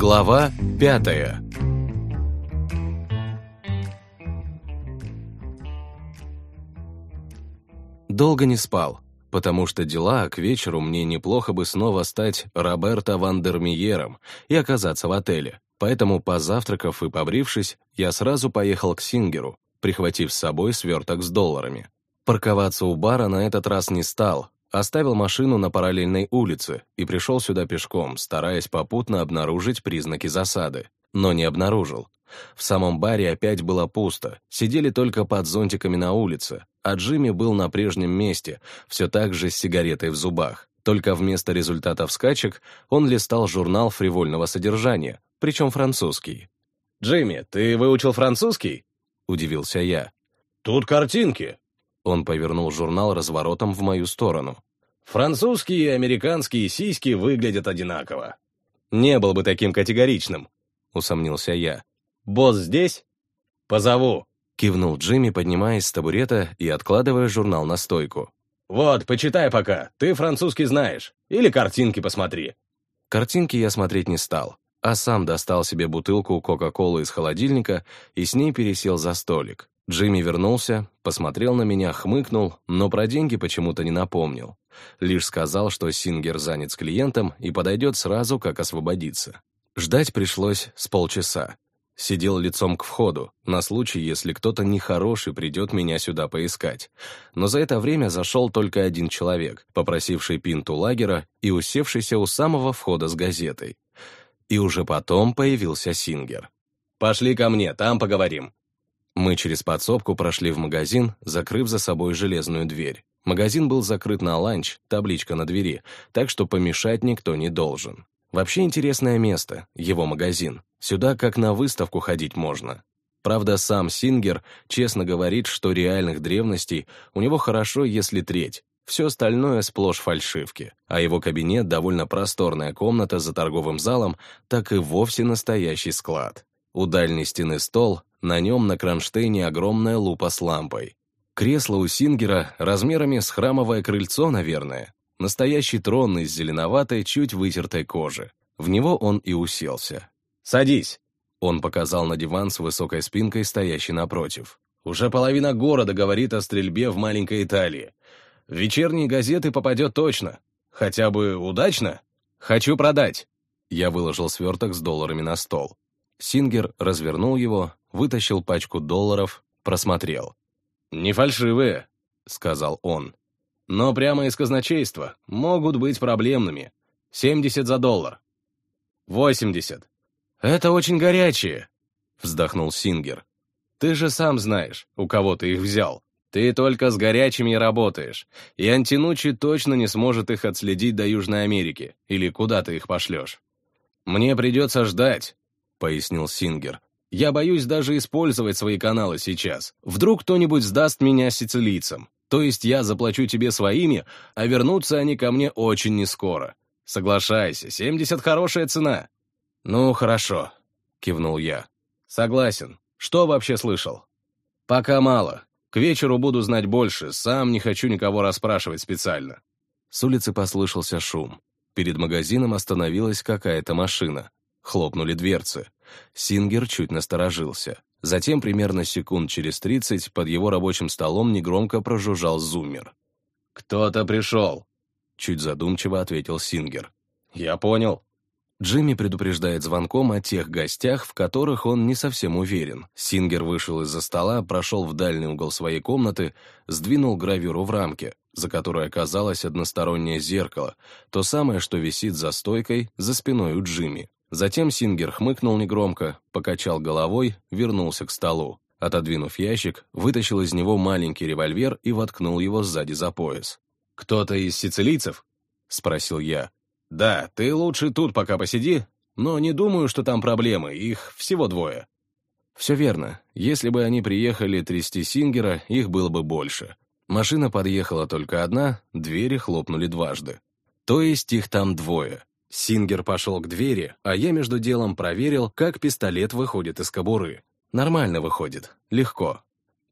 Глава пятая Долго не спал, потому что дела к вечеру мне неплохо бы снова стать Роберто Вандермиером и оказаться в отеле. Поэтому, позавтракав и побрившись, я сразу поехал к Сингеру, прихватив с собой сверток с долларами. Парковаться у бара на этот раз не стал, оставил машину на параллельной улице и пришел сюда пешком, стараясь попутно обнаружить признаки засады. Но не обнаружил. В самом баре опять было пусто, сидели только под зонтиками на улице, а Джимми был на прежнем месте, все так же с сигаретой в зубах. Только вместо результатов скачек он листал журнал фривольного содержания, причем французский. «Джимми, ты выучил французский?» — удивился я. «Тут картинки». Он повернул журнал разворотом в мою сторону. «Французские и американские сиськи выглядят одинаково». «Не был бы таким категоричным», — усомнился я. «Босс здесь?» «Позову», — кивнул Джимми, поднимаясь с табурета и откладывая журнал на стойку. «Вот, почитай пока, ты французский знаешь. Или картинки посмотри». Картинки я смотреть не стал, а сам достал себе бутылку Кока-Колы из холодильника и с ней пересел за столик. Джимми вернулся, посмотрел на меня, хмыкнул, но про деньги почему-то не напомнил. Лишь сказал, что Сингер занят с клиентом и подойдет сразу, как освободиться. Ждать пришлось с полчаса. Сидел лицом к входу, на случай, если кто-то нехороший придет меня сюда поискать. Но за это время зашел только один человек, попросивший пинту лагера и усевшийся у самого входа с газетой. И уже потом появился Сингер. «Пошли ко мне, там поговорим». Мы через подсобку прошли в магазин, закрыв за собой железную дверь. Магазин был закрыт на ланч, табличка на двери, так что помешать никто не должен. Вообще интересное место, его магазин. Сюда как на выставку ходить можно. Правда, сам Сингер честно говорит, что реальных древностей у него хорошо, если треть. Все остальное сплошь фальшивки, а его кабинет, довольно просторная комната за торговым залом, так и вовсе настоящий склад. У дальней стены стол, на нем на кронштейне огромная лупа с лампой. Кресло у Сингера размерами с храмовое крыльцо, наверное. Настоящий трон из зеленоватой, чуть вытертой кожи. В него он и уселся. «Садись!» Он показал на диван с высокой спинкой, стоящий напротив. «Уже половина города говорит о стрельбе в маленькой Италии. В вечерние газеты попадет точно. Хотя бы удачно? Хочу продать!» Я выложил сверток с долларами на стол. Сингер развернул его, вытащил пачку долларов, просмотрел. «Не фальшивые», — сказал он. Но прямо из казначейства могут быть проблемными. 70 за доллар. 80. Это очень горячие, вздохнул Сингер. Ты же сам знаешь, у кого ты их взял. Ты только с горячими работаешь, и Антинучи точно не сможет их отследить до Южной Америки, или куда ты их пошлешь. Мне придется ждать, пояснил Сингер. Я боюсь даже использовать свои каналы сейчас. Вдруг кто-нибудь сдаст меня сицилийцам. То есть я заплачу тебе своими, а вернутся они ко мне очень нескоро. Соглашайся, 70 хорошая цена. Ну, хорошо, кивнул я. Согласен. Что вообще слышал? Пока мало. К вечеру буду знать больше, сам не хочу никого расспрашивать специально. С улицы послышался шум. Перед магазином остановилась какая-то машина. Хлопнули дверцы. Сингер чуть насторожился. Затем, примерно секунд через тридцать, под его рабочим столом негромко прожужжал зуммер. «Кто-то пришел», — чуть задумчиво ответил Сингер. «Я понял». Джимми предупреждает звонком о тех гостях, в которых он не совсем уверен. Сингер вышел из-за стола, прошел в дальний угол своей комнаты, сдвинул гравюру в рамке, за которой оказалось одностороннее зеркало, то самое, что висит за стойкой, за спиной у Джимми. Затем Сингер хмыкнул негромко, покачал головой, вернулся к столу. Отодвинув ящик, вытащил из него маленький револьвер и воткнул его сзади за пояс. «Кто-то из сицилийцев?» — спросил я. «Да, ты лучше тут пока посиди, но не думаю, что там проблемы, их всего двое». Все верно. Если бы они приехали трясти Сингера, их было бы больше. Машина подъехала только одна, двери хлопнули дважды. То есть их там двое. Сингер пошел к двери, а я между делом проверил, как пистолет выходит из кобуры. Нормально выходит, легко.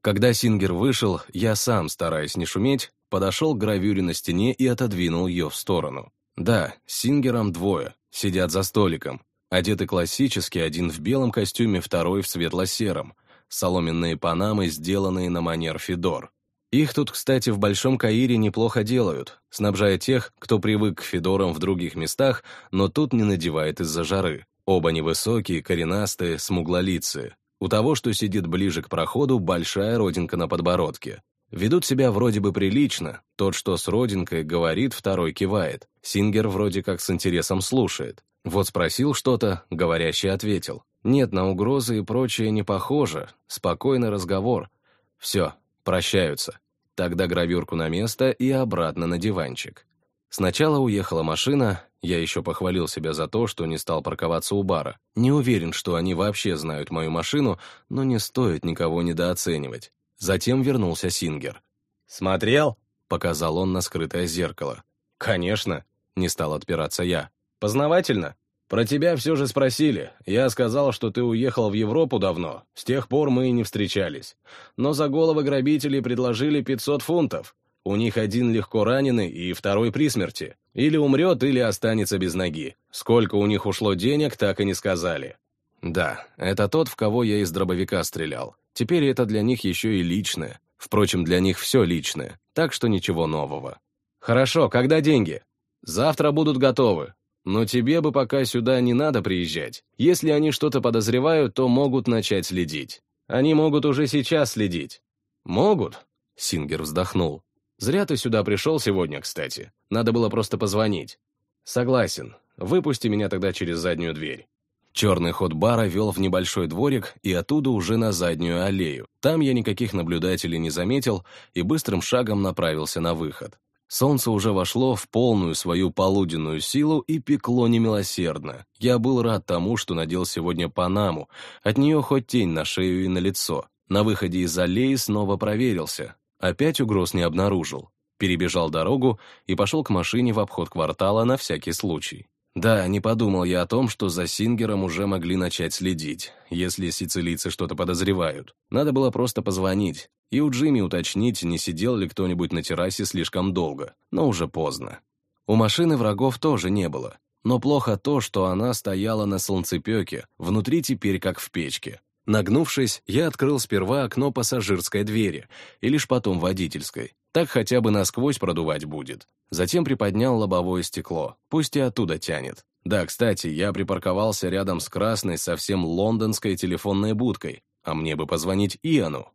Когда Сингер вышел, я сам, стараясь не шуметь, подошел к гравюре на стене и отодвинул ее в сторону. Да, Сингером двое, сидят за столиком. Одеты классически, один в белом костюме, второй в светло-сером. Соломенные панамы, сделанные на манер Федор. Их тут, кстати, в Большом Каире неплохо делают, снабжая тех, кто привык к Федорам в других местах, но тут не надевает из-за жары. Оба невысокие, коренастые, смуглолицые. У того, что сидит ближе к проходу, большая родинка на подбородке. Ведут себя вроде бы прилично. Тот, что с родинкой, говорит, второй кивает. Сингер вроде как с интересом слушает. Вот спросил что-то, говорящий ответил. Нет, на угрозы и прочее не похоже. Спокойный разговор. Все, прощаются. Тогда гравюрку на место и обратно на диванчик. Сначала уехала машина, я еще похвалил себя за то, что не стал парковаться у бара. Не уверен, что они вообще знают мою машину, но не стоит никого недооценивать. Затем вернулся Сингер. «Смотрел?» — показал он на скрытое зеркало. «Конечно», — не стал отпираться я. Познавательно. Про тебя все же спросили. Я сказал, что ты уехал в Европу давно. С тех пор мы и не встречались. Но за головы грабителей предложили 500 фунтов. У них один легко раненый и второй при смерти. Или умрет, или останется без ноги. Сколько у них ушло денег, так и не сказали. Да, это тот, в кого я из дробовика стрелял. Теперь это для них еще и личное. Впрочем, для них все личное, так что ничего нового. Хорошо, когда деньги? Завтра будут готовы. Но тебе бы пока сюда не надо приезжать. Если они что-то подозревают, то могут начать следить. Они могут уже сейчас следить. Могут? Сингер вздохнул. Зря ты сюда пришел сегодня, кстати. Надо было просто позвонить. Согласен. Выпусти меня тогда через заднюю дверь. Черный ход бара вел в небольшой дворик и оттуда уже на заднюю аллею. Там я никаких наблюдателей не заметил и быстрым шагом направился на выход. Солнце уже вошло в полную свою полуденную силу и пекло немилосердно. Я был рад тому, что надел сегодня Панаму, от нее хоть тень на шею и на лицо. На выходе из аллеи снова проверился. Опять угроз не обнаружил. Перебежал дорогу и пошел к машине в обход квартала на всякий случай. Да, не подумал я о том, что за Сингером уже могли начать следить, если сицилийцы что-то подозревают. Надо было просто позвонить и у Джимми уточнить, не сидел ли кто-нибудь на террасе слишком долго, но уже поздно. У машины врагов тоже не было, но плохо то, что она стояла на солнцепеке, внутри теперь как в печке. Нагнувшись, я открыл сперва окно пассажирской двери и лишь потом водительской. Так хотя бы насквозь продувать будет. Затем приподнял лобовое стекло, пусть и оттуда тянет. Да, кстати, я припарковался рядом с красной, совсем лондонской телефонной будкой, а мне бы позвонить Иану.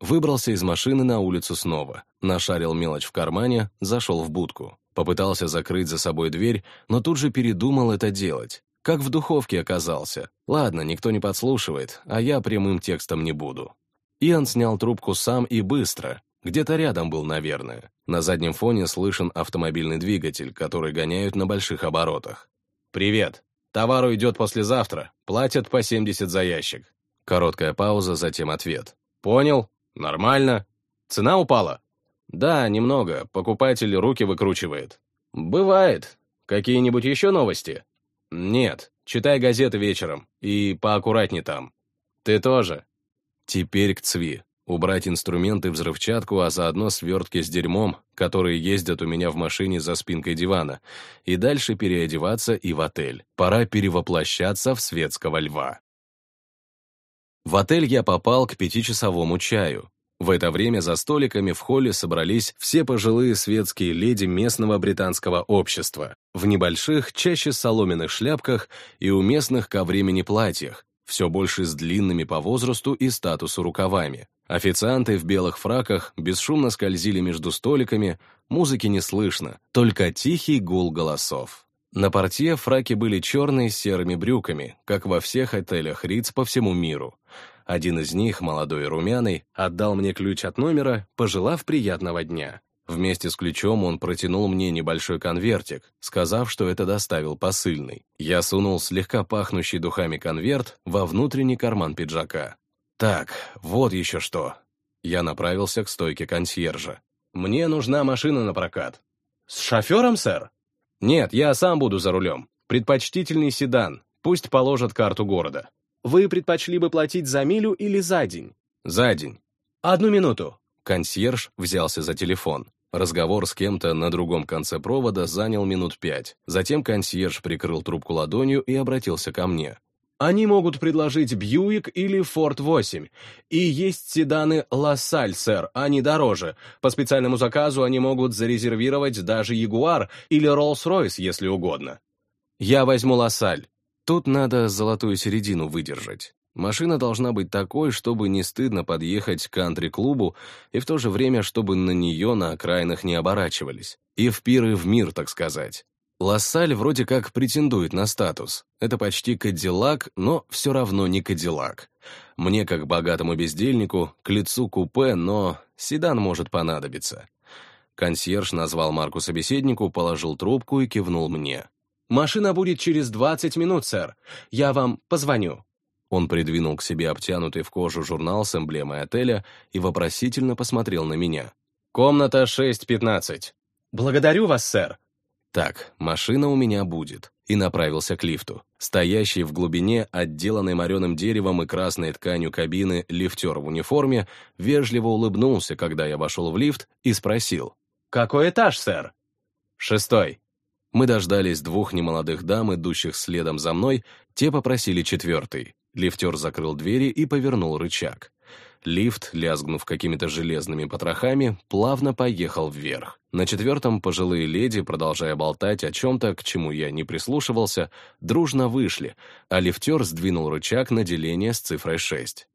Выбрался из машины на улицу снова, нашарил мелочь в кармане, зашел в будку. Попытался закрыть за собой дверь, но тут же передумал это делать. Как в духовке оказался. Ладно, никто не подслушивает, а я прямым текстом не буду. Иоанн снял трубку сам и быстро. Где-то рядом был, наверное. На заднем фоне слышен автомобильный двигатель, который гоняют на больших оборотах. «Привет. Товар уйдет послезавтра. Платят по 70 за ящик». Короткая пауза, затем ответ. «Понял. Нормально. Цена упала? Да, немного. Покупатель руки выкручивает. Бывает. Какие-нибудь еще новости? Нет. Читай газеты вечером. И поаккуратней там. Ты тоже. Теперь к ЦВИ. Убрать инструменты, взрывчатку, а заодно свертки с дерьмом, которые ездят у меня в машине за спинкой дивана, и дальше переодеваться и в отель. Пора перевоплощаться в светского льва. В отель я попал к пятичасовому чаю. В это время за столиками в холле собрались все пожилые светские леди местного британского общества, в небольших, чаще соломенных шляпках и уместных ко времени платьях, все больше с длинными по возрасту и статусу рукавами. Официанты в белых фраках бесшумно скользили между столиками, музыки не слышно, только тихий гул голосов. На портье фраки были черные с серыми брюками, как во всех отелях Риц по всему миру. Один из них, молодой и румяный, отдал мне ключ от номера, пожелав приятного дня. Вместе с ключом он протянул мне небольшой конвертик, сказав, что это доставил посыльный. Я сунул слегка пахнущий духами конверт во внутренний карман пиджака. Так, вот еще что. Я направился к стойке консьержа. «Мне нужна машина на прокат». «С шофером, сэр?» «Нет, я сам буду за рулем. Предпочтительный седан. Пусть положат карту города». «Вы предпочли бы платить за милю или за день?» «За день». «Одну минуту». Консьерж взялся за телефон. Разговор с кем-то на другом конце провода занял минут пять. Затем консьерж прикрыл трубку ладонью и обратился ко мне. Они могут предложить Бьюик или Форд 8. И есть седаны Лассаль, сэр, они дороже. По специальному заказу они могут зарезервировать даже Ягуар или Роллс-Ройс, если угодно. Я возьму Лассаль. Тут надо золотую середину выдержать. Машина должна быть такой, чтобы не стыдно подъехать к кантри-клубу, и в то же время, чтобы на нее на окраинах не оборачивались. И в пир, и в мир, так сказать. Лассаль вроде как претендует на статус. Это почти Кадиллак, но все равно не Кадиллак. Мне, как богатому бездельнику, к лицу купе, но седан может понадобиться. Консьерж назвал марку собеседнику, положил трубку и кивнул мне. «Машина будет через 20 минут, сэр. Я вам позвоню». Он придвинул к себе обтянутый в кожу журнал с эмблемой отеля и вопросительно посмотрел на меня. «Комната 615». «Благодарю вас, сэр», так, машина у меня будет. И направился к лифту. Стоящий в глубине, отделанный мореным деревом и красной тканью кабины, лифтер в униформе, вежливо улыбнулся, когда я вошел в лифт, и спросил. «Какой этаж, сэр?» «Шестой». Мы дождались двух немолодых дам, идущих следом за мной, те попросили четвертый. Лифтер закрыл двери и повернул рычаг. Лифт, лязгнув какими-то железными потрохами, плавно поехал вверх. На четвертом пожилые леди, продолжая болтать о чем-то, к чему я не прислушивался, дружно вышли, а лифтер сдвинул рычаг на деление с цифрой 6.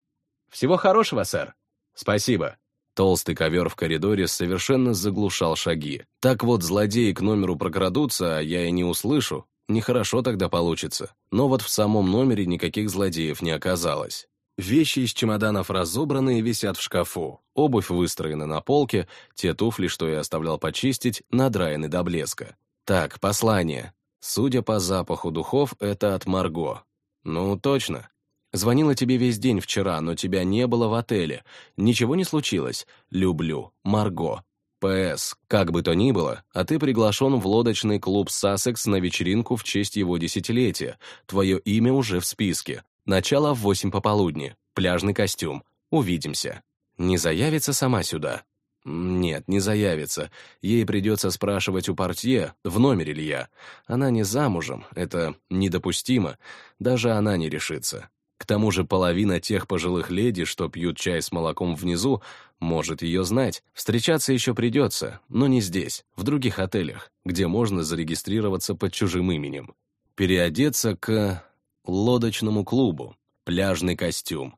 «Всего хорошего, сэр!» «Спасибо!» Толстый ковер в коридоре совершенно заглушал шаги. Так вот, злодеи к номеру прокрадутся, а я и не услышу. Нехорошо тогда получится. Но вот в самом номере никаких злодеев не оказалось. Вещи из чемоданов разобраны и висят в шкафу. Обувь выстроена на полке, те туфли, что я оставлял почистить, надраены до блеска. Так, послание. Судя по запаху духов, это от Марго. Ну, точно. Звонила тебе весь день вчера, но тебя не было в отеле. Ничего не случилось. Люблю. Марго. П.С. Как бы то ни было, а ты приглашен в лодочный клуб «Сассекс» на вечеринку в честь его десятилетия. Твое имя уже в списке. Начало в восемь пополудни. Пляжный костюм. Увидимся. Не заявится сама сюда? Нет, не заявится. Ей придется спрашивать у портье, в номере ли я. Она не замужем, это недопустимо. Даже она не решится. К тому же половина тех пожилых леди, что пьют чай с молоком внизу, может ее знать. Встречаться еще придется, но не здесь, в других отелях, где можно зарегистрироваться под чужим именем. Переодеться к лодочному клубу, пляжный костюм.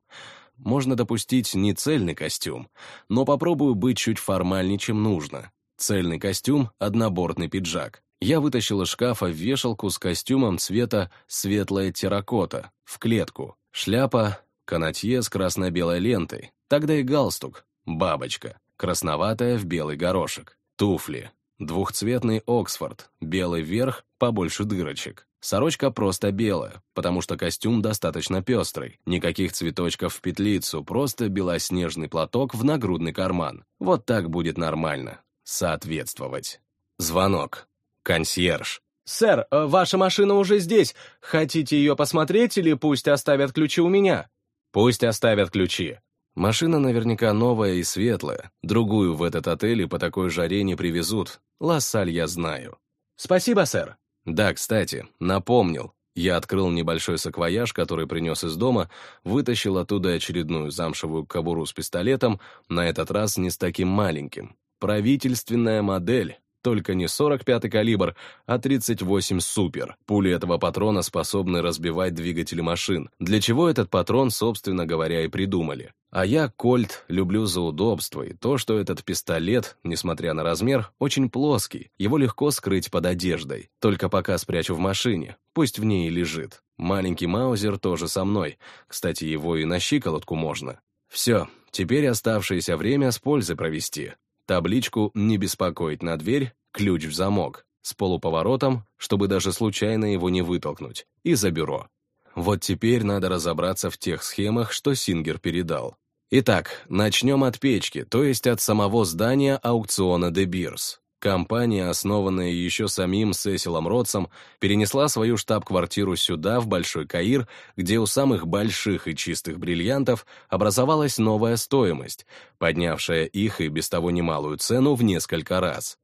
Можно допустить не цельный костюм, но попробую быть чуть формальнее, чем нужно. Цельный костюм — однобортный пиджак. Я вытащил из шкафа вешалку с костюмом цвета светлая терракота, в клетку, шляпа, канатье с красно-белой лентой, тогда и галстук, бабочка, красноватая в белый горошек, туфли, двухцветный Оксфорд, белый верх, побольше дырочек, Сорочка просто белая, потому что костюм достаточно пестрый. Никаких цветочков в петлицу, просто белоснежный платок в нагрудный карман. Вот так будет нормально. Соответствовать. Звонок. Консьерж. «Сэр, э, ваша машина уже здесь. Хотите ее посмотреть или пусть оставят ключи у меня?» «Пусть оставят ключи». Машина наверняка новая и светлая. Другую в этот отель и по такой жаре не привезут. Лассаль я знаю. «Спасибо, сэр». Да, кстати, напомнил. Я открыл небольшой саквояж, который принес из дома, вытащил оттуда очередную замшевую кобуру с пистолетом, на этот раз не с таким маленьким. Правительственная модель, только не 45-й калибр, а 38 супер. Пули этого патрона способны разбивать двигатели машин, для чего этот патрон, собственно говоря, и придумали. А я, Кольт, люблю за удобство и то, что этот пистолет, несмотря на размер, очень плоский, его легко скрыть под одеждой. Только пока спрячу в машине, пусть в ней и лежит. Маленький маузер тоже со мной, кстати, его и на щиколотку можно. Все, теперь оставшееся время с пользой провести табличку «Не беспокоить на дверь», ключ в замок, с полуповоротом, чтобы даже случайно его не вытолкнуть, и за бюро. Вот теперь надо разобраться в тех схемах, что Сингер передал. Итак, начнем от печки, то есть от самого здания аукциона De Beers. Компания, основанная еще самим Сесилом Ротсом, перенесла свою штаб-квартиру сюда, в Большой Каир, где у самых больших и чистых бриллиантов образовалась новая стоимость, поднявшая их и без того немалую цену в несколько раз.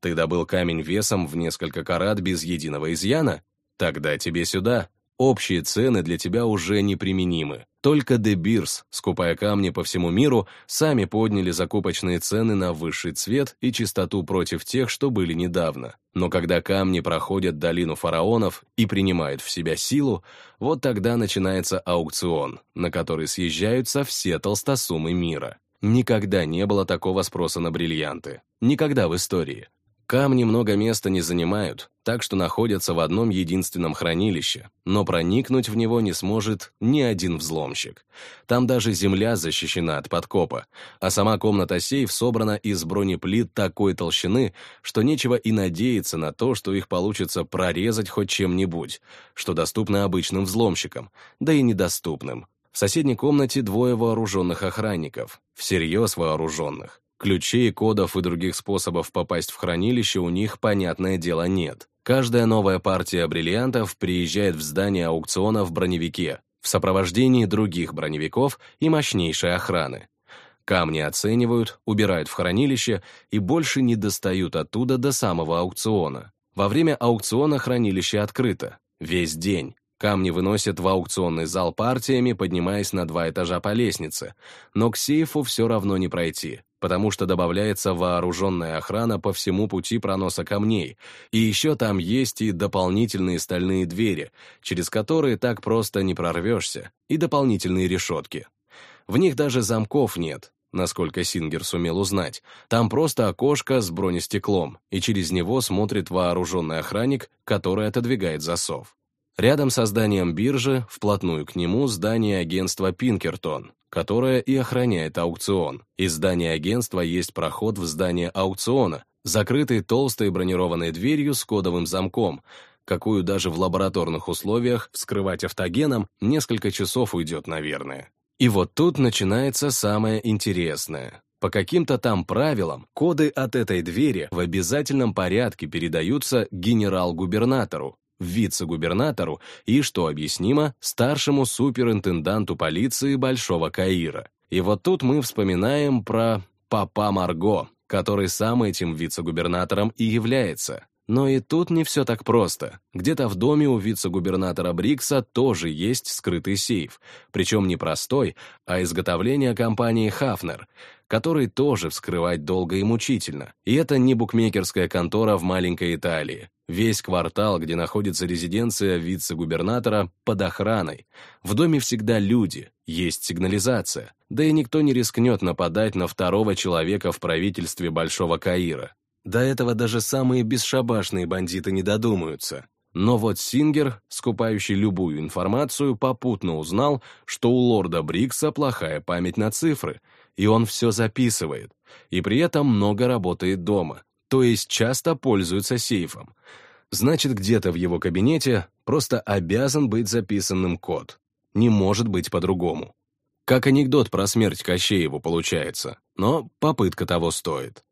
Ты добыл камень весом в несколько карат без единого изъяна? Тогда тебе сюда. Общие цены для тебя уже неприменимы. Только De Beers, скупая камни по всему миру, сами подняли закупочные цены на высший цвет и чистоту против тех, что были недавно. Но когда камни проходят долину фараонов и принимают в себя силу, вот тогда начинается аукцион, на который съезжаются все толстосумы мира. Никогда не было такого спроса на бриллианты. Никогда в истории. Камни много места не занимают, так что находятся в одном единственном хранилище, но проникнуть в него не сможет ни один взломщик. Там даже земля защищена от подкопа, а сама комната-сейф собрана из бронеплит такой толщины, что нечего и надеяться на то, что их получится прорезать хоть чем-нибудь, что доступно обычным взломщикам, да и недоступным. В соседней комнате двое вооруженных охранников, всерьез вооруженных. Ключей, кодов и других способов попасть в хранилище у них, понятное дело, нет. Каждая новая партия бриллиантов приезжает в здание аукциона в броневике, в сопровождении других броневиков и мощнейшей охраны. Камни оценивают, убирают в хранилище и больше не достают оттуда до самого аукциона. Во время аукциона хранилище открыто. Весь день. Камни выносят в аукционный зал партиями, поднимаясь на два этажа по лестнице, но к сейфу все равно не пройти потому что добавляется вооруженная охрана по всему пути проноса камней, и еще там есть и дополнительные стальные двери, через которые так просто не прорвешься, и дополнительные решетки. В них даже замков нет, насколько Сингер сумел узнать. Там просто окошко с бронестеклом, и через него смотрит вооруженный охранник, который отодвигает засов. Рядом со зданием биржи, вплотную к нему, здание агентства «Пинкертон», которое и охраняет аукцион. Из здания агентства есть проход в здание аукциона, закрытый толстой бронированной дверью с кодовым замком, какую даже в лабораторных условиях вскрывать автогеном несколько часов уйдет, наверное. И вот тут начинается самое интересное. По каким-то там правилам коды от этой двери в обязательном порядке передаются генерал-губернатору, вице-губернатору и, что объяснимо, старшему суперинтенданту полиции Большого Каира. И вот тут мы вспоминаем про папа Марго, который сам этим вице-губернатором и является. Но и тут не все так просто. Где-то в доме у вице-губернатора Брикса тоже есть скрытый сейф, причем не простой, а изготовление компании «Хафнер», который тоже вскрывать долго и мучительно. И это не букмекерская контора в маленькой Италии. Весь квартал, где находится резиденция вице-губернатора, под охраной. В доме всегда люди, есть сигнализация. Да и никто не рискнет нападать на второго человека в правительстве Большого Каира. До этого даже самые бесшабашные бандиты не додумаются. Но вот Сингер, скупающий любую информацию, попутно узнал, что у лорда Брикса плохая память на цифры, и он все записывает, и при этом много работает дома, то есть часто пользуется сейфом. Значит, где-то в его кабинете просто обязан быть записанным код. Не может быть по-другому. Как анекдот про смерть Кощееву получается, но попытка того стоит.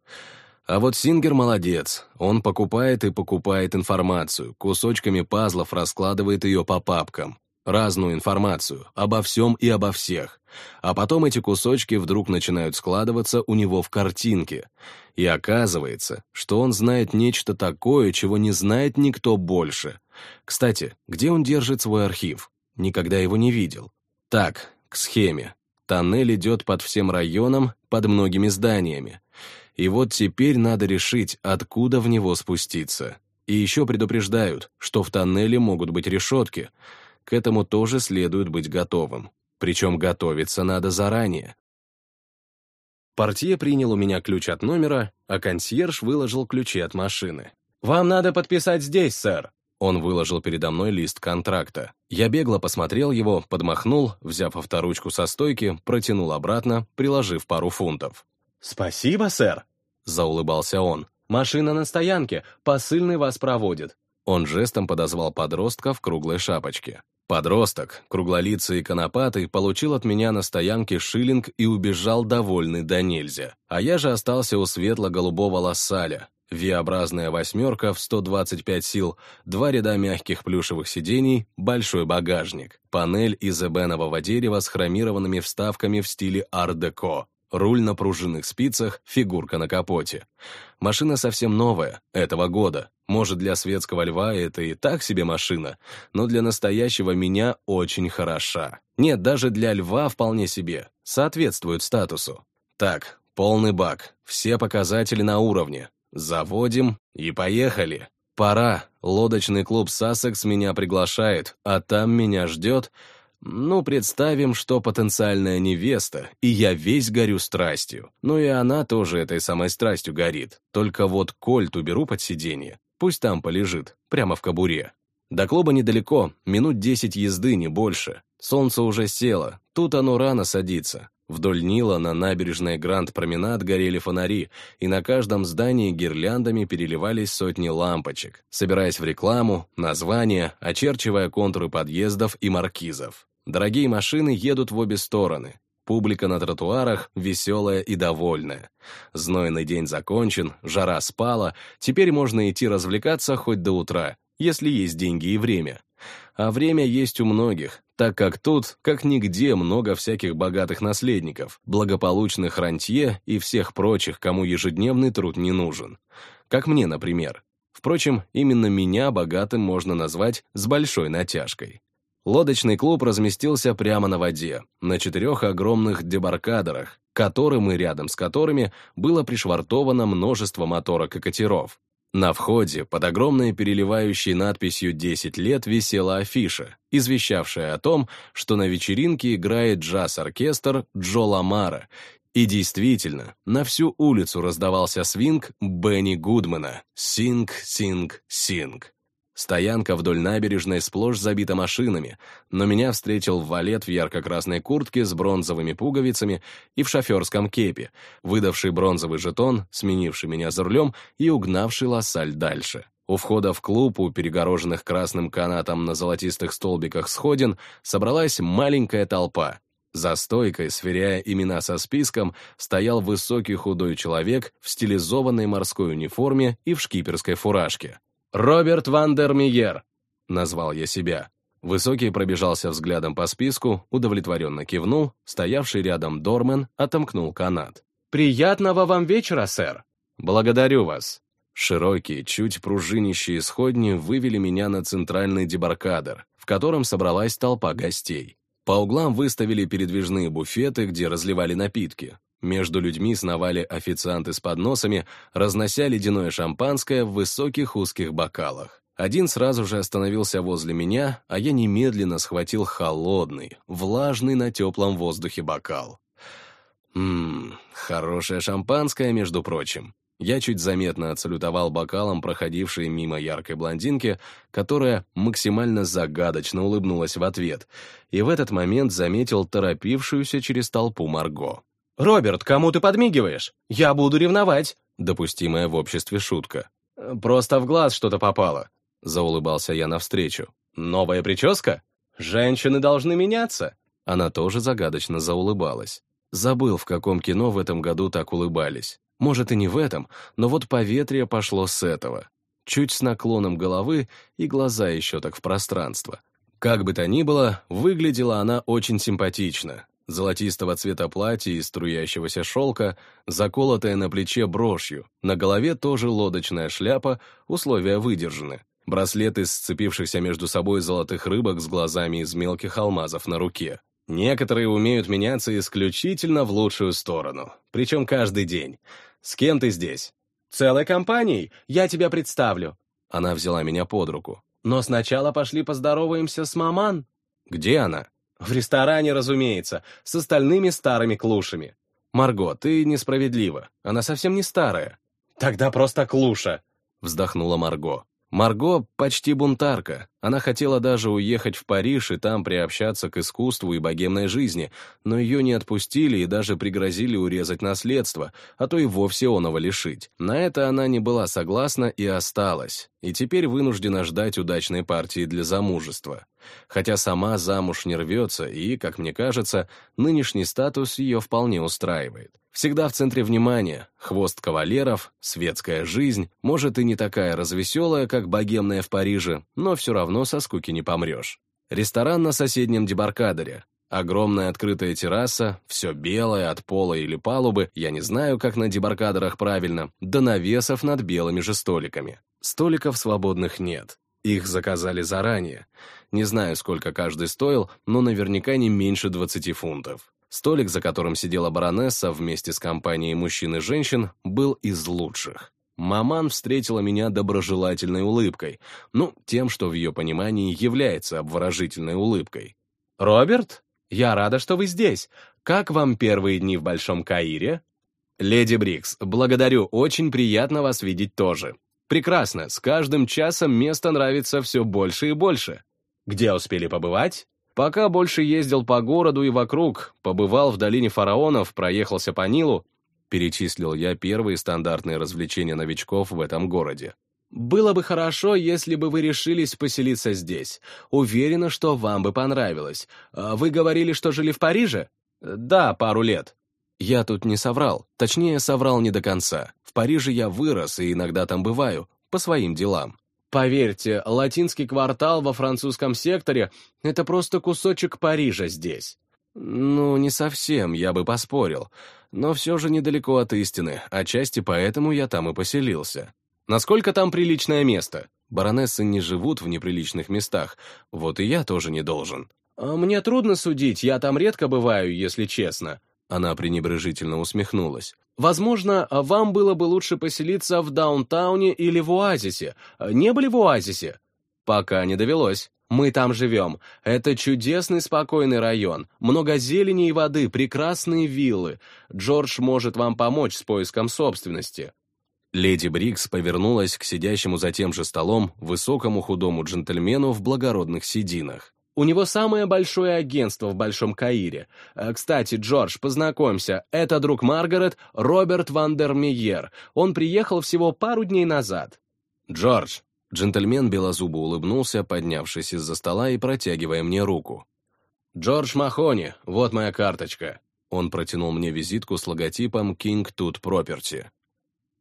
А вот Сингер молодец. Он покупает и покупает информацию, кусочками пазлов раскладывает ее по папкам. Разную информацию, обо всем и обо всех. А потом эти кусочки вдруг начинают складываться у него в картинке. И оказывается, что он знает нечто такое, чего не знает никто больше. Кстати, где он держит свой архив? Никогда его не видел. Так, к схеме. Тоннель идет под всем районом, под многими зданиями. И вот теперь надо решить, откуда в него спуститься. И еще предупреждают, что в тоннеле могут быть решетки. К этому тоже следует быть готовым. Причем готовиться надо заранее. Портье принял у меня ключ от номера, а консьерж выложил ключи от машины. «Вам надо подписать здесь, сэр». Он выложил передо мной лист контракта. Я бегло посмотрел его, подмахнул, взяв авторучку со стойки, протянул обратно, приложив пару фунтов. «Спасибо, сэр», — заулыбался он. «Машина на стоянке, посыльный вас проводит». Он жестом подозвал подростка в круглой шапочке. Подросток, круглолицый и конопатый, получил от меня на стоянке шиллинг и убежал довольный до нельзя. А я же остался у светло-голубого лассаля. V-образная восьмерка в 125 сил, два ряда мягких плюшевых сидений, большой багажник, панель из эбенового дерева с хромированными вставками в стиле ар-деко, руль на пружинных спицах, фигурка на капоте. Машина совсем новая, этого года. Может, для светского льва это и так себе машина, но для настоящего меня очень хороша. Нет, даже для льва вполне себе, соответствует статусу. Так, полный бак, все показатели на уровне. Заводим и поехали. Пора, лодочный клуб «Сассекс» меня приглашает, а там меня ждет ну, представим, что потенциальная невеста, и я весь горю страстью. Ну и она тоже этой самой страстью горит. Только вот кольт уберу под сиденье. Пусть там полежит, прямо в кобуре. До клуба недалеко, минут десять езды, не больше. Солнце уже село, тут оно рано садится. Вдоль Нила на набережной Гранд-Променад горели фонари, и на каждом здании гирляндами переливались сотни лампочек, собираясь в рекламу, названия, очерчивая контуры подъездов и маркизов. Дорогие машины едут в обе стороны. Публика на тротуарах веселая и довольная. Знойный день закончен, жара спала, теперь можно идти развлекаться хоть до утра, если есть деньги и время. А время есть у многих, так как тут, как нигде, много всяких богатых наследников, благополучных рантье и всех прочих, кому ежедневный труд не нужен. Как мне, например. Впрочем, именно меня богатым можно назвать с большой натяжкой. Лодочный клуб разместился прямо на воде, на четырех огромных дебаркадерах, которым и рядом с которыми было пришвартовано множество моторок и катеров. На входе под огромной переливающей надписью «10 лет» висела афиша, извещавшая о том, что на вечеринке играет джаз-оркестр Джо Ламара, и действительно, на всю улицу раздавался свинг Бенни Гудмана «Синг, синг, синг». Стоянка вдоль набережной сплошь забита машинами, но меня встретил валет в ярко-красной куртке с бронзовыми пуговицами и в шоферском кепе, выдавший бронзовый жетон, сменивший меня за рулем и угнавший лоссаль дальше. У входа в клуб, у перегороженных красным канатом на золотистых столбиках сходин, собралась маленькая толпа. За стойкой, сверяя имена со списком, стоял высокий худой человек в стилизованной морской униформе и в шкиперской фуражке. «Роберт Ван дер Миер», — назвал я себя. Высокий пробежался взглядом по списку, удовлетворенно кивнул, стоявший рядом Дормен отомкнул канат. «Приятного вам вечера, сэр!» «Благодарю вас!» Широкие, чуть пружинищие сходни вывели меня на центральный дебаркадер, в котором собралась толпа гостей. По углам выставили передвижные буфеты, где разливали напитки. Между людьми сновали официанты с подносами, разнося ледяное шампанское в высоких узких бокалах. Один сразу же остановился возле меня, а я немедленно схватил холодный, влажный на теплом воздухе бокал. Ммм, хорошее шампанское, между прочим. Я чуть заметно отсалютовал бокалом проходившей мимо яркой блондинки, которая максимально загадочно улыбнулась в ответ, и в этот момент заметил торопившуюся через толпу Марго. «Роберт, кому ты подмигиваешь? Я буду ревновать!» Допустимая в обществе шутка. «Просто в глаз что-то попало», — заулыбался я навстречу. «Новая прическа? Женщины должны меняться!» Она тоже загадочно заулыбалась. Забыл, в каком кино в этом году так улыбались. Может, и не в этом, но вот поветрие пошло с этого. Чуть с наклоном головы и глаза еще так в пространство. Как бы то ни было, выглядела она очень симпатично, золотистого цвета платья из струящегося шелка, заколотая на плече брошью, на голове тоже лодочная шляпа, условия выдержаны. Браслет из сцепившихся между собой золотых рыбок с глазами из мелких алмазов на руке. Некоторые умеют меняться исключительно в лучшую сторону, причем каждый день. С кем ты здесь? Целой компанией, я тебя представлю. Она взяла меня под руку. Но сначала пошли поздороваемся с маман. Где она? В ресторане, разумеется, с остальными старыми клушами. Марго, ты несправедлива. Она совсем не старая. Тогда просто клуша, вздохнула Марго. Марго почти бунтарка. Она хотела даже уехать в Париж и там приобщаться к искусству и богемной жизни, но ее не отпустили и даже пригрозили урезать наследство, а то и вовсе оного лишить. На это она не была согласна и осталась, и теперь вынуждена ждать удачной партии для замужества. Хотя сама замуж не рвется и, как мне кажется, нынешний статус ее вполне устраивает. Всегда в центре внимания, хвост кавалеров, светская жизнь, может и не такая развеселая, как богемная в Париже, но все равно со скуки не помрешь. Ресторан на соседнем дебаркадере. Огромная открытая терраса, все белое от пола или палубы, я не знаю, как на дебаркадерах правильно, до навесов над белыми же столиками. Столиков свободных нет. Их заказали заранее. Не знаю, сколько каждый стоил, но наверняка не меньше 20 фунтов. Столик, за которым сидела баронесса вместе с компанией мужчин и женщин, был из лучших. Маман встретила меня доброжелательной улыбкой, ну, тем, что в ее понимании является обворожительной улыбкой. «Роберт, я рада, что вы здесь. Как вам первые дни в Большом Каире?» «Леди Брикс, благодарю, очень приятно вас видеть тоже. Прекрасно, с каждым часом место нравится все больше и больше. Где успели побывать?» Пока больше ездил по городу и вокруг, побывал в долине фараонов, проехался по Нилу, перечислил я первые стандартные развлечения новичков в этом городе. Было бы хорошо, если бы вы решились поселиться здесь. Уверена, что вам бы понравилось. А вы говорили, что жили в Париже? Да, пару лет. Я тут не соврал. Точнее, соврал не до конца. Париже я вырос и иногда там бываю, по своим делам. Поверьте, латинский квартал во французском секторе — это просто кусочек Парижа здесь. Ну, не совсем, я бы поспорил. Но все же недалеко от истины, отчасти поэтому я там и поселился. Насколько там приличное место? Баронессы не живут в неприличных местах, вот и я тоже не должен. А мне трудно судить, я там редко бываю, если честно. Она пренебрежительно усмехнулась. Возможно, вам было бы лучше поселиться в даунтауне или в Оазисе. Не были в Оазисе? Пока не довелось. Мы там живем. Это чудесный спокойный район. Много зелени и воды, прекрасные виллы. Джордж может вам помочь с поиском собственности. Леди Брикс повернулась к сидящему за тем же столом высокому худому джентльмену в благородных сединах. У него самое большое агентство в Большом Каире. Э, кстати, Джордж, познакомься, это друг Маргарет, Роберт Вандермиер. Он приехал всего пару дней назад. Джордж. Джентльмен белозубо улыбнулся, поднявшись из-за стола и протягивая мне руку. «Джордж Махони, вот моя карточка». Он протянул мне визитку с логотипом King Tut Property.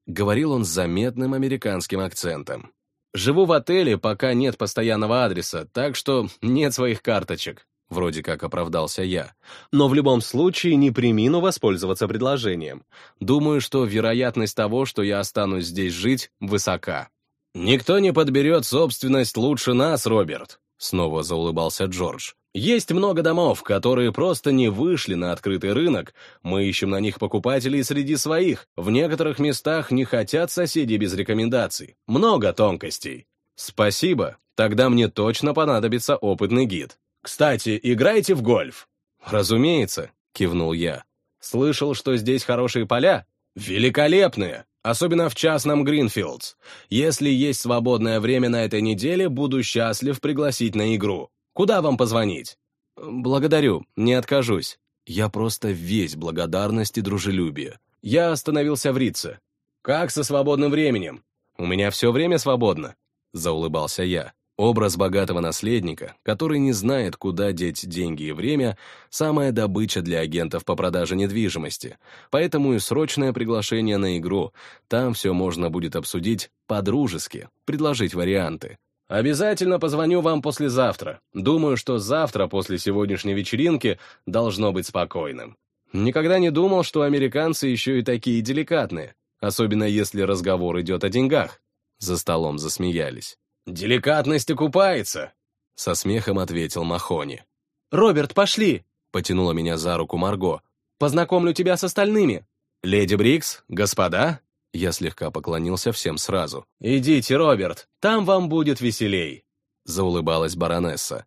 Говорил он с заметным американским акцентом. Живу в отеле, пока нет постоянного адреса, так что нет своих карточек. Вроде как оправдался я. Но в любом случае не примину воспользоваться предложением. Думаю, что вероятность того, что я останусь здесь жить, высока. «Никто не подберет собственность лучше нас, Роберт», — снова заулыбался Джордж. Есть много домов, которые просто не вышли на открытый рынок. Мы ищем на них покупателей среди своих. В некоторых местах не хотят соседи без рекомендаций. Много тонкостей. Спасибо. Тогда мне точно понадобится опытный гид. Кстати, играете в гольф? Разумеется, кивнул я. Слышал, что здесь хорошие поля? Великолепные. Особенно в частном Гринфилдс. Если есть свободное время на этой неделе, буду счастлив пригласить на игру. Куда вам позвонить?» «Благодарю, не откажусь. Я просто весь благодарность и дружелюбие. Я остановился в Рице. Как со свободным временем? У меня все время свободно», — заулыбался я. Образ богатого наследника, который не знает, куда деть деньги и время, самая добыча для агентов по продаже недвижимости. Поэтому и срочное приглашение на игру. Там все можно будет обсудить по-дружески, предложить варианты. Обязательно позвоню вам послезавтра. Думаю, что завтра после сегодняшней вечеринки должно быть спокойным. Никогда не думал, что американцы еще и такие деликатные, особенно если разговор идет о деньгах. За столом засмеялись. «Деликатность окупается!» Со смехом ответил Махони. «Роберт, пошли!» Потянула меня за руку Марго. «Познакомлю тебя с остальными!» «Леди Брикс, господа!» Я слегка поклонился всем сразу. «Идите, Роберт, там вам будет веселей», — заулыбалась баронесса.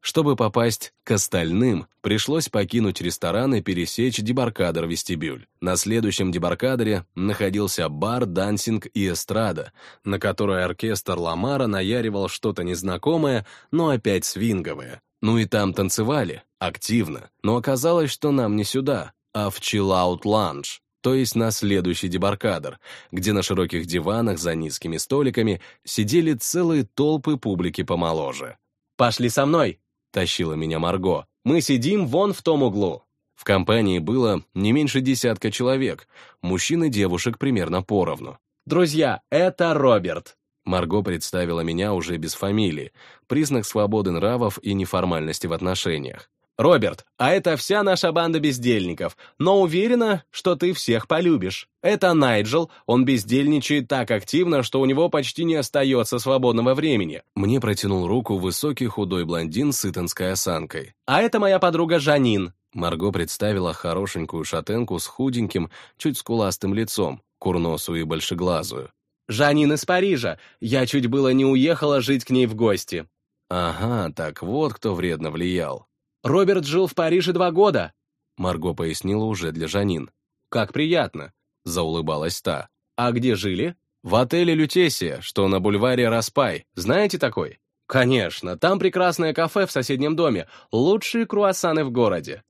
Чтобы попасть к остальным, пришлось покинуть ресторан и пересечь дебаркадер-вестибюль. На следующем дебаркадере находился бар, дансинг и эстрада, на которой оркестр Ламара наяривал что-то незнакомое, но опять свинговое. Ну и там танцевали, активно, но оказалось, что нам не сюда, а в Chill Lounge то есть на следующий дебаркадер, где на широких диванах за низкими столиками сидели целые толпы публики помоложе. Пошли со мной!» — тащила меня Марго. «Мы сидим вон в том углу!» В компании было не меньше десятка человек, мужчин и девушек примерно поровну. «Друзья, это Роберт!» Марго представила меня уже без фамилии, признак свободы нравов и неформальности в отношениях. «Роберт, а это вся наша банда бездельников, но уверена, что ты всех полюбишь. Это Найджел, он бездельничает так активно, что у него почти не остается свободного времени». Мне протянул руку высокий худой блондин с итонской осанкой. «А это моя подруга Жанин». Марго представила хорошенькую шатенку с худеньким, чуть скуластым лицом, курносую и большеглазую. «Жанин из Парижа. Я чуть было не уехала жить к ней в гости». «Ага, так вот кто вредно влиял». Роберт жил в Париже два года. Марго пояснила уже для Жанин. Как приятно. Заулыбалась та. А где жили? В отеле «Лютесия», что на бульваре Распай. Знаете такой? Конечно, там прекрасное кафе в соседнем доме. Лучшие круассаны в городе.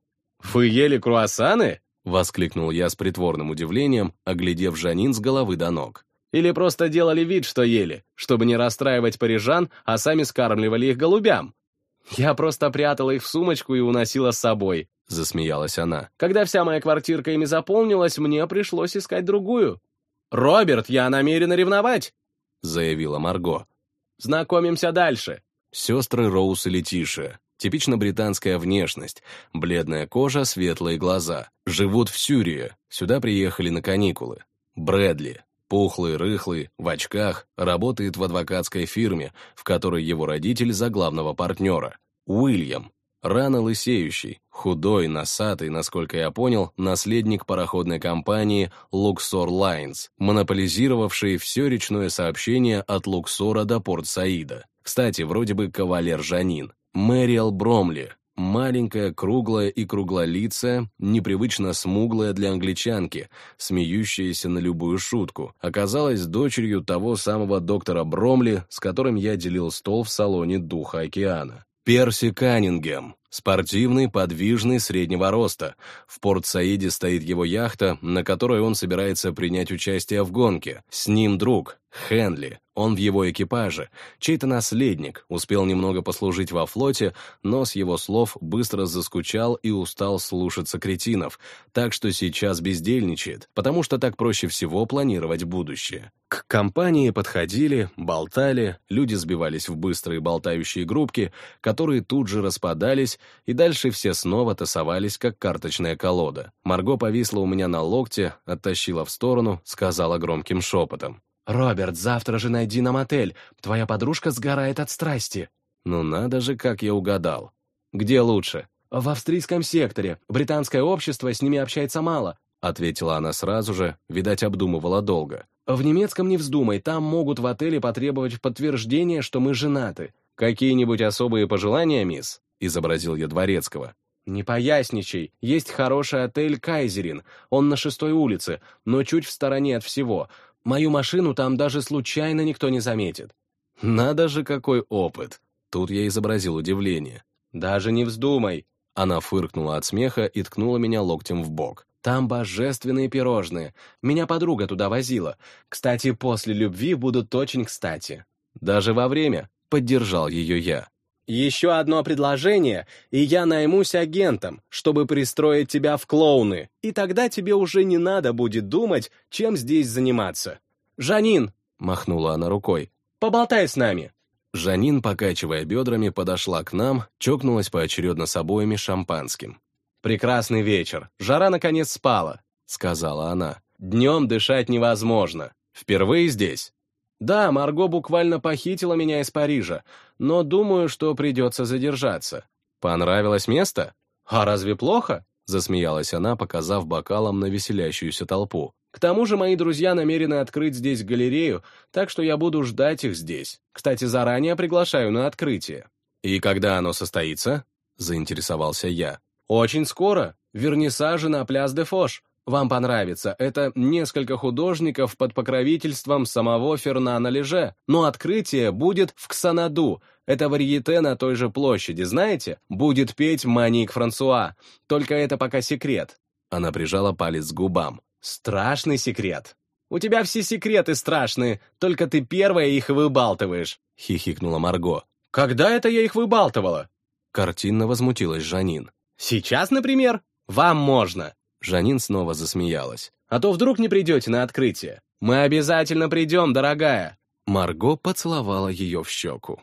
Вы ели круассаны? Воскликнул я с притворным удивлением, оглядев Жанин с головы до ног. Или просто делали вид, что ели, чтобы не расстраивать парижан, а сами скармливали их голубям? Я просто прятала их в сумочку и уносила с собой. Засмеялась она. Когда вся моя квартирка ими заполнилась, мне пришлось искать другую. «Роберт, я намерена ревновать!» Заявила Марго. «Знакомимся дальше!» Сестры Роуз и Летиша. Типично британская внешность. Бледная кожа, светлые глаза. Живут в Сюрии. Сюда приехали на каникулы. Брэдли. Пухлый, рыхлый, в очках, работает в адвокатской фирме, в которой его родитель за главного партнера. Уильям. Рано лысеющий, худой, носатый, насколько я понял, наследник пароходной компании Luxor Lines, монополизировавший все речное сообщение от Луксора до Порт-Саида. Кстати, вроде бы кавалер Жанин. Мэриэл Бромли, Маленькая, круглая и круглолицая, непривычно смуглая для англичанки, смеющаяся на любую шутку, оказалась дочерью того самого доктора Бромли, с которым я делил стол в салоне Духа океана. Перси Каннингем, спортивный, подвижный, среднего роста. В Порт-Саиде стоит его яхта, на которой он собирается принять участие в гонке. С ним друг, Хенли, он в его экипаже, чей-то наследник, успел немного послужить во флоте, но с его слов быстро заскучал и устал слушаться кретинов, так что сейчас бездельничает, потому что так проще всего планировать будущее. К компании подходили, болтали, люди сбивались в быстрые болтающие группки, которые тут же распадались, и дальше все снова тасовались, как карточная колода. Марго повисла у меня на локте, оттащила в сторону, сказала громким шепотом. «Роберт, завтра же найди нам отель. Твоя подружка сгорает от страсти». «Ну надо же, как я угадал. Где лучше?» «В австрийском секторе. Британское общество с ними общается мало», ответила она сразу же, видать, обдумывала долго. «В немецком не вздумай, там могут в отеле потребовать подтверждение, что мы женаты». «Какие-нибудь особые пожелания, мисс?» Изобразил я Дворецкого. «Не поясничай. Есть хороший отель «Кайзерин». Он на шестой улице, но чуть в стороне от всего. Мою машину там даже случайно никто не заметит». «Надо же, какой опыт!» Тут я изобразил удивление. «Даже не вздумай!» Она фыркнула от смеха и ткнула меня локтем в бок. «Там божественные пирожные. Меня подруга туда возила. Кстати, после любви будут очень кстати». «Даже во время?» — поддержал ее я. Еще одно предложение, и я наймусь агентом, чтобы пристроить тебя в клоуны, и тогда тебе уже не надо будет думать, чем здесь заниматься. «Жанин!» — махнула она рукой. «Поболтай с нами!» Жанин, покачивая бедрами, подошла к нам, чокнулась поочередно с обоими шампанским. «Прекрасный вечер. Жара, наконец, спала», — сказала она. «Днем дышать невозможно. Впервые здесь?» Да, Марго буквально похитила меня из Парижа, но думаю, что придется задержаться. Понравилось место? А разве плохо? Засмеялась она, показав бокалом на веселящуюся толпу. К тому же мои друзья намерены открыть здесь галерею, так что я буду ждать их здесь. Кстати, заранее приглашаю на открытие. И когда оно состоится? Заинтересовался я. Очень скоро. Вернисажи на Пляс де Фош. Вам понравится, это несколько художников под покровительством самого Фернана Леже, но открытие будет в Ксанаду, это варьете на той же площади, знаете? Будет петь Маник Франсуа, только это пока секрет. Она прижала палец к губам. Страшный секрет. У тебя все секреты страшные, только ты первая их выбалтываешь. Хихикнула Марго. Когда это я их выбалтывала?» Картинно возмутилась Жанин. «Сейчас, например? Вам можно!» Жанин снова засмеялась. «А то вдруг не придете на открытие. Мы обязательно придем, дорогая!» Марго поцеловала ее в щеку.